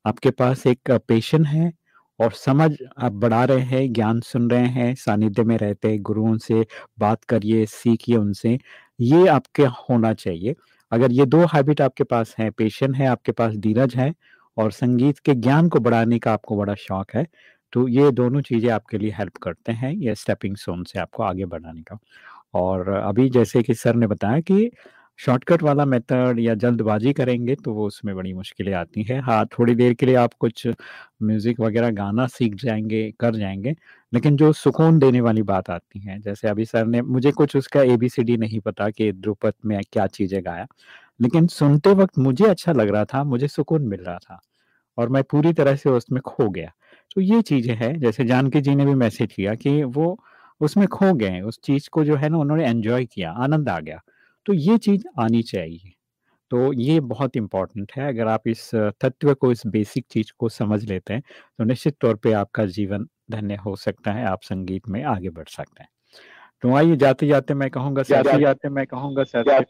आपके पास एक पेशन है और समझ आप बढ़ा रहे हैं, ज्ञान सुन रहे हैं, सानिध्य में रहते हैं गुरुओं से बात करिए, सीखिए उनसे, ये आपके होना चाहिए। अगर ये दो हैबिट आपके पास है पेशन है, आपके पास धीरज है और संगीत के ज्ञान को बढ़ाने का आपको बड़ा शौक है तो ये दोनों चीज़ें आपके लिए हेल्प करते हैं, ये स्टेपिंग सोन से आपको आगे बढ़ाने का। और अभी जैसे कि सर ने बताया कि शॉर्टकट वाला मेथड या जल्दबाजी करेंगे तो वो उसमें बड़ी मुश्किलें आती हैं। हाँ थोड़ी देर के लिए आप कुछ म्यूज़िक वगैरह गाना सीख जाएँगे, कर जाएँगे, लेकिन जो सुकून देने वाली बात आती है, जैसे अभी सर ने, मुझे कुछ उसका ए बी सी डी नहीं पता कि ध्रुपद में क्या चीज़ें गाया, लेकिन सुनते वक्त मुझे अच्छा लग रहा था, मुझे सुकून मिल रहा था, और मैं पूरी तरह से उसमें खो गया। तो ये चीज़ें हैं, जैसे जानकी जी ने भी मैसेज किया कि वो उसमें खो गए उस चीज़ को जो है ना, उन्होंने एंजॉय किया, आनंद आ गया। तो ये चीज़ आनी चाहिए। तो ये बहुत इम्पोर्टेंट है अगर आप इस तत्व को इस बेसिक चीज़ को समझ लेते हैं तो निश्चित तौर पे आपका जीवन धन्य हो सकता है आप संगीत में आगे बढ़ सकते हैं। तो आइए जाते जाते मैं कहूँगा जाते जाते मैं कहूँगा सर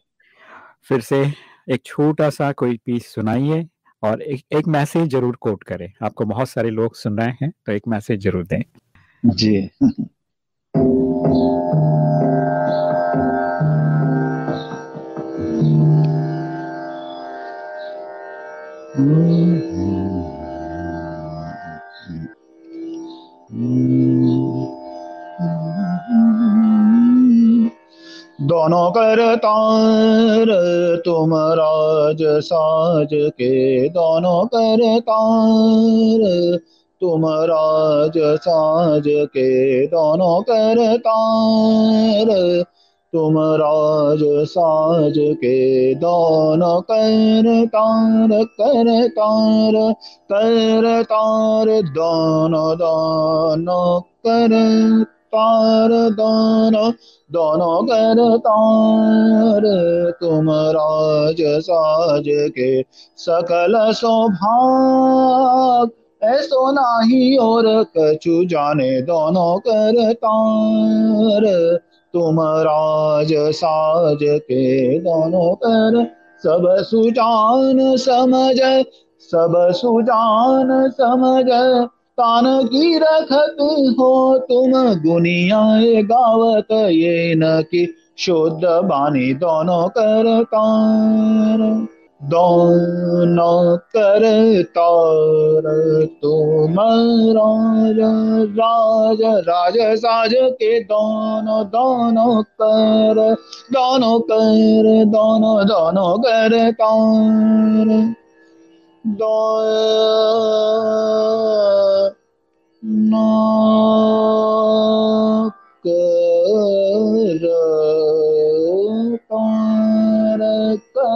फिर से एक छोटा सा कोई पीस सुनाइए और एक एक मैसेज ज़रूर कोट करें। आपको बहुत सारे लोग सुन रहे हैं तो एक मैसेज ज़रूर दें। जी। दोनों कर तार, तुम राज साज के। दोनों कर तार, तुम राज साज के। दोनों कर तार तुम राज साज के दोनों कर, तार कर तार कर, तार दोनों दोनों कर, तार दोनों दोनों कर, तार। तुम राज साज के सकल सौभाग ऐसो नाही और कछु जाने, दोनों कर, तार। तुम राज साज के दोनों कर, सब सुजान समझ, सब सुजान समझ। तान की रखत हो तुम गुनिया गावत, ये न की शुद्ध बानी दोनों कर तार दोनों कर तार तुम राज राज साज के दोनों दोनों कर दोनों कर, दोनों दोनों कर तार दो कर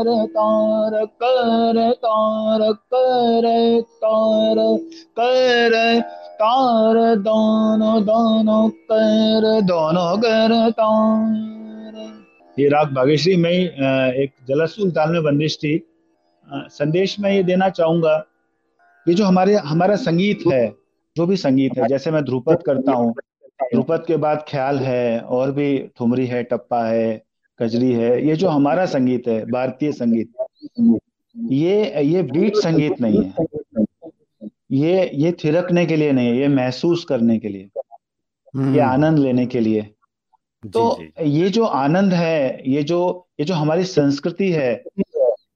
तार तार, कर तार कर तार कर, तार, दोनों दोनों कर दोनों कर, तार। ये राग भाग्यश्री में एक जलसूल ताल में बंदिश थी। संदेश में ये देना चाहूँगा, ये जो हमारे, हमारा संगीत है, जो भी संगीत है, जैसे मैं ध्रुपद करता हूँ, ध्रुपद के बाद ख्याल है, और भी ठुमरी है, टप्पा है कजरी है ये जो हमारा संगीत है भारतीय संगीत ये ये बीट संगीत नहीं है। ये ये थिरकने के लिए नहीं है ये महसूस करने के लिए ये हम्म। आनंद लेने के लिए। तो ये जो आनंद है ये जो ये जो हमारी संस्कृति है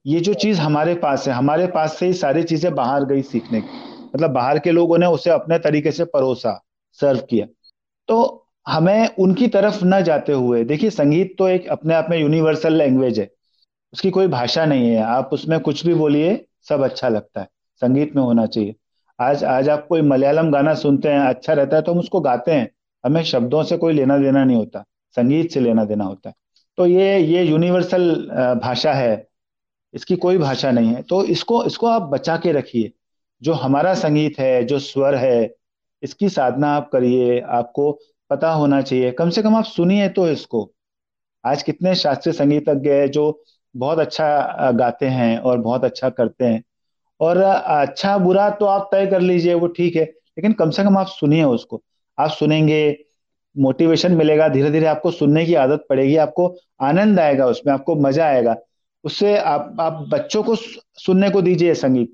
ये जो चीज़ हमारे पास है हमारे पास से ही सारी चीज़ें बाहर गई सीखने की। मतलब बाहर के लोगों ने उसे अपने तरीके से परोसा सर्व किया। तो हमें उनकी तरफ़ न जाते हुए, देखिए संगीत तो एक अपने आप में यूनिवर्सल लैंग्वेज है। उसकी कोई भाषा नहीं है। आप उसमें कुछ भी बोलिए, सब अच्छा लगता है। संगीत में होना चाहिए। आज आज आप कोई मलयालम गाना सुनते हैं अच्छा रहता है तो हम उसको गाते हैं। हमें शब्दों से कोई लेना देना नहीं होता। संगीत से लेना देना होता है। तो ये ये यूनिवर्सल भाषा है। इसकी कोई भाषा नहीं है। तो इसको इसको आप बचा के रखिए। जो हमारा संगीत है, जो स्वर है, इसकी साधना आप करिए। आपको पता होना चाहिए। कम से कम आप सुनिए तो इसको। आज कितने शास्त्रीय संगीतज्ञ है जो बहुत अच्छा गाते हैं और बहुत अच्छा करते हैं। और अच्छा बुरा तो आप तय कर लीजिए, वो ठीक है, लेकिन कम से कम आप सुनिए उसको। आप सुनेंगे, मोटिवेशन मिलेगा धीरे धीरे आपको सुनने की आदत पड़ेगी, आपको आनंद आएगा, उसमें आपको मज़ा आएगा। उससे आप आप बच्चों को सुनने को दीजिए संगीत।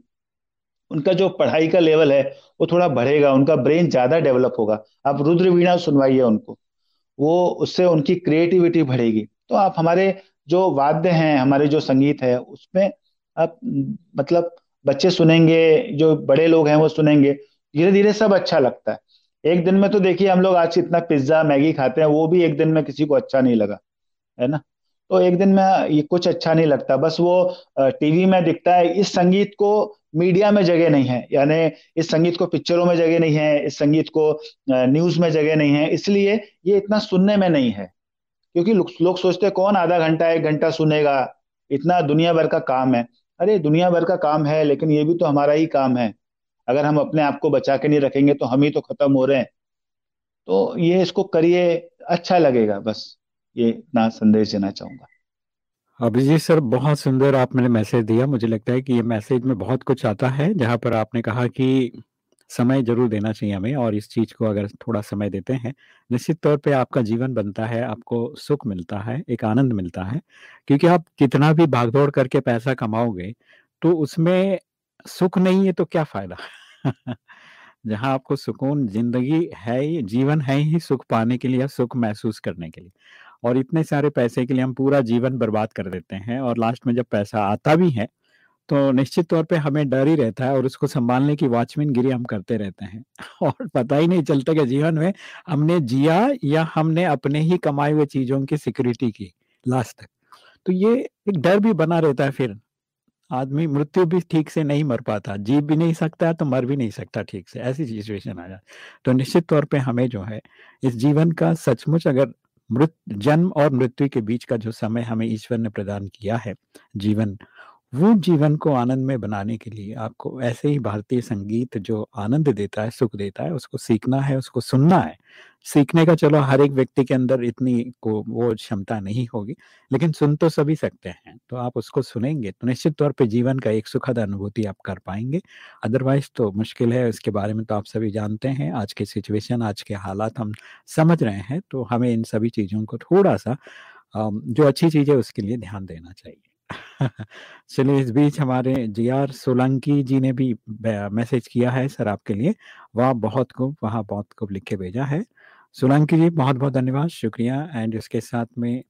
उनका जो पढ़ाई का लेवल है, वो थोड़ा बढ़ेगा, उनका ब्रेन ज़्यादा डेवलप होगा। आप रुद्र वीणा सुनवाइए उनको। वो, उससे उनकी क्रिएटिविटी बढ़ेगी। तो आप हमारे जो वाद्य हैं, हमारे जो संगीत है, उसमें आप मतलब बच्चे सुनेंगे, जो बड़े लोग हैं, वो सुनेंगे। धीरे धीरे सब अच्छा लगता है। एक दिन में तो देखिए, हम लोग आज इतना पिज्जा, मैगी खाते हैं, वो भी एक दिन में किसी को अच्छा नहीं लगा, है ना? तो एक दिन में ये कुछ अच्छा नहीं लगता। बस वो टीवी में दिखता है, इस संगीत को मीडिया में जगह नहीं है, यानी इस संगीत को पिक्चरों में जगह नहीं है, इस संगीत को न्यूज़ में जगह नहीं है, इसलिए ये इतना सुनने में नहीं है। क्योंकि लोग सोचते हैं, कौन आधा घंटा, एक घंटा सुनेगा? इतना दुनिया भर का काम है। अरे, दुनिया भर का काम है, लेकिन ये भी तो हमारा ही काम है। अगर हम अपने आप को बचा के नहीं रखेंगे तो हम ही तो खत्म हो रहे हैं। तो ये इसको करिए अच्छा लगेगा, बस। ये इतना संदेश देना चाहूँगा। अभिजीत सर, बहुत सुंदर आपने मैसेज दिया। मुझे लगता है कि ये मैसेज में बहुत कुछ आता है, जहाँ पर आपने कहा कि समय ज़रूर देना चाहिए हमें और इस चीज़ को अगर थोड़ा समय देते हैं, निश्चित तौर पे आपका जीवन बनता है, आपको सुख मिलता है, एक आनंद मिलता है। क्योंकि आप कितना भी भागदौड़ करके पैसा कमाओगे तो उसमें सुख नहीं है तो क्या फ़ायदा? जहाँ आपको सुकून, ज़िंदगी है जीवन है ही सुख पाने के लिए सुख महसूस करने के लिए। और इतने सारे पैसे के लिए हम पूरा जीवन बर्बाद कर देते हैं और लास्ट में जब पैसा आता भी है तो निश्चित तौर पे हमें डर ही रहता है और उसको संभालने की वॉचमैन गिरी हम करते रहते हैं। और पता ही नहीं चलता कि जीवन में हमने जिया या हमने अपने ही कमाए हुए चीज़ों की सिक्योरिटी की लास्ट तक। तो ये एक डर भी बना रहता है फिर। आदमी मृत्यु भी ठीक से नहीं मर पाता जी भी नहीं सकता तो मर भी नहीं सकता ठीक से, ऐसी सिचुएशन आ जाती तो निश्चित तौर पे हमें जो है, इस जीवन का सचमुच अगर मृत, जन्म और मृत्यु के बीच का जो समय हमें ईश्वर ने प्रदान किया है, जीवन। वो जीवन को आनंद में बनाने के लिए आपको ऐसे ही भारतीय संगीत जो आनंद देता है, सुख देता है, उसको सीखना है, उसको सुनना है। सीखने का चलो हर एक व्यक्ति के अंदर इतनी को वो क्षमता नहीं होगी, लेकिन सुन तो सभी सकते हैं तो आप उसको सुनेंगे तो निश्चित तौर पे जीवन का एक सुखद अनुभूति आप कर पाएँगे। अदरवाइज़ तो मुश्किल है, इसके बारे में तो आप सभी जानते हैं, आज के सिचुएशन, आज के हालात हम समझ रहे हैं तो हमें इन सभी चीज़ों को थोड़ा सा जो अच्छी चीज़ है उसके लिए ध्यान देना चाहिए। चलिए, इस बीच हमारे जी आर सोलंकी जी ने भी मैसेज किया है सर आपके लिए। वह बहुत खूब वहाँ बहुत खूब लिख के भेजा है। सोलंकी जी बहुत बहुत धन्यवाद, शुक्रिया। एंड उसके साथ में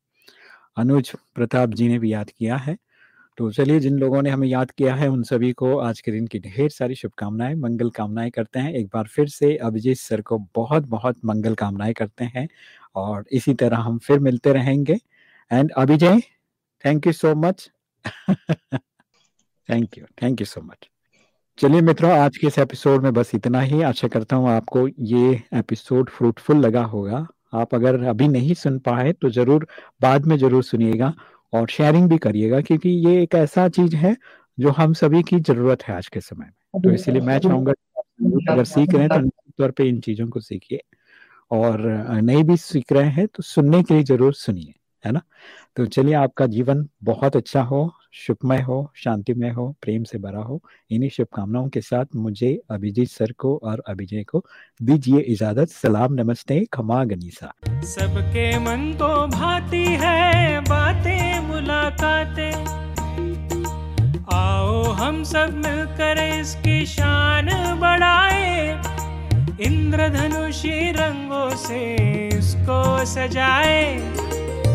अनुज प्रताप जी ने भी याद किया है। तो चलिए, जिन लोगों ने हमें याद किया है, उन सभी को आज के दिन की ढेर सारी शुभकामनाएँ, मंगल कामनाएँ करते हैं। एक बार फिर से अभिजीत सर को बहुत बहुत मंगल कामनाएँ करते हैं। और इसी तरह हम फिर मिलते रहेंगे। And Abhijay, thank you so much. Thank you thank you so much चलिए मित्रों आज के इस एपिसोड में बस इतना ही। आशा करता हूँ आपको ये एपिसोड फ्रूटफुल लगा होगा। आप अगर अभी नहीं सुन पाए तो ज़रूर बाद में ज़रूर सुनिएगा और शेयरिंग भी करिएगा क्योंकि ये एक ऐसा चीज़ है जो हम सभी की ज़रूरत है आज के समय में। तो इसीलिए मैं चाहूँगा अगर सीख रहे हैं तो निश्चित तौर पे इन चीज़ों को सीखिए। और नहीं भी सीख रहे हैं तो सुनने के लिए ज़रूर सुनिए। है ना? तो चलिए, आपका जीवन बहुत अच्छा हो सुखमय हो, शांतिमय हो, प्रेम से भरा हो। इन्हीं शुभकामनाओं के साथ मुझे अभिजीत सर को और अभिजय को दीजिए इजाज़त। सलाम, नमस्ते, खमा, गनीसा। सबके मन को भाती है, बातें, मुलाकातें। आओ, हम सब मिलकर इसकी शान बढ़ाए। इंद्रधनुषी रंगों से इसको सजाए।